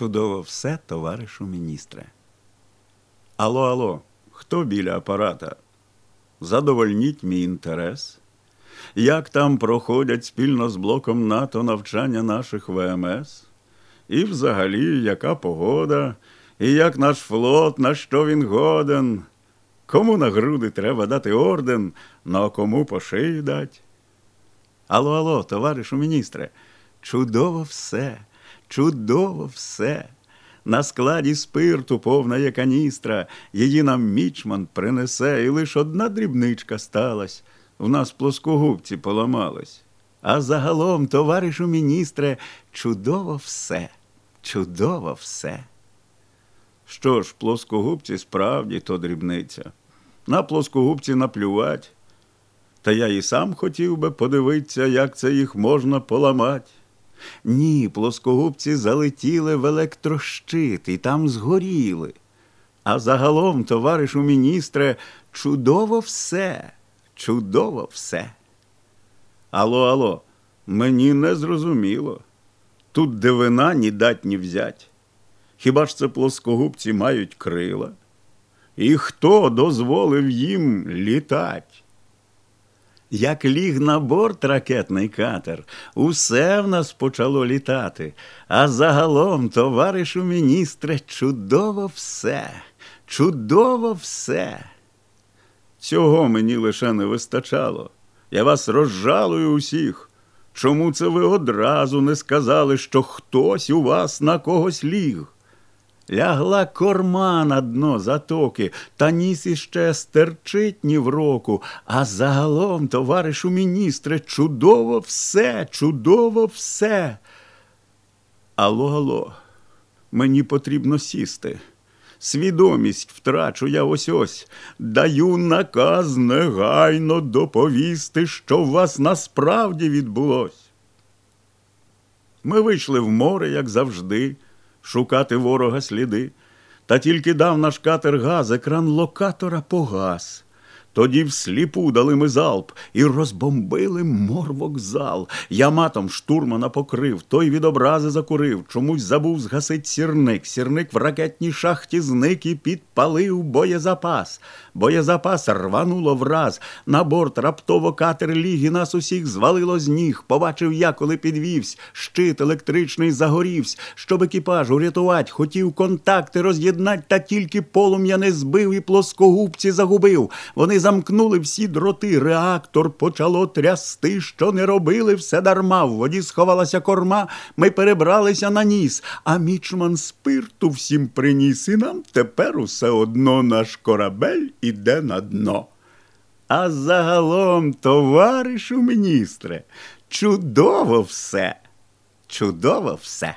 Чудово все, товаришу міністре. Алло, алло, хто біля апарата? Задовольніть мій інтерес. Як там проходять спільно з блоком НАТО навчання наших ВМС? І взагалі, яка погода, і як наш флот, на що він годен? Кому на груди треба дати орден, ну а кому по шиї дать? Алло, алло, товаришу міністре, чудово все, чудово все. На складі спирту повна є каністра, її нам мічман принесе, і лиш одна дрібничка сталась. В нас плоскогубці поламались. А загалом, товаришу міністре, чудово все, чудово все. Що ж, плоскогубці справді то дрібниця. На плоскогубці наплювать. Та я і сам хотів би подивитися, як це їх можна поламати. Ні, плоскогубці залетіли в електрощит і там згоріли. А загалом, товаришу міністре, чудово все, чудово все. Алло, алло, мені не зрозуміло. Тут дивина ні дать, ні взять. Хіба ж це плоскогубці мають крила? І хто дозволив їм літать? Як ліг на борт ракетний катер, усе в нас почало літати, а загалом, товаришу міністре, чудово все, чудово все. Цього мені лише не вистачало. Я вас розжалую усіх. Чому це ви одразу не сказали, що хтось у вас на когось ліг? Лягла корма на дно затоки, та ніс іще стерчить ні в року. А загалом, товаришу міністре, чудово все, чудово все. Алло, алло, мені потрібно сісти. Свідомість втрачу я ось ось. Даю наказ негайно доповісти, що в вас насправді відбулось. Ми вийшли в море, як завжди шукати ворога сліди. Та тільки дав наш катер газ, екран локатора погас. Тоді всліпу дали ми залп і розбомбили морвокзал. Я матом штурмана покрив, той від образи закурив. Чомусь забув згасить сірник. Сірник в ракетній шахті зник і підпалив боєзапас. Боєзапас рвануло враз. На борт раптово катер ліг і нас усіх звалило з ніг. Побачив я, коли підвівсь. Щит електричний загорівсь. Щоб екіпаж урятувать, хотів контакти роз'єднать, та тільки полум'я не збив і плоскогубці загубив. Вони замкнули всі дроти, реактор почало трясти, що не робили все дарма. В воді сховалася корма, ми перебралися на ніс, а мічман спирту всім приніс, і нам тепер усе одно наш корабель іде на дно. А загалом, товаришу міністре, чудово все, чудово все.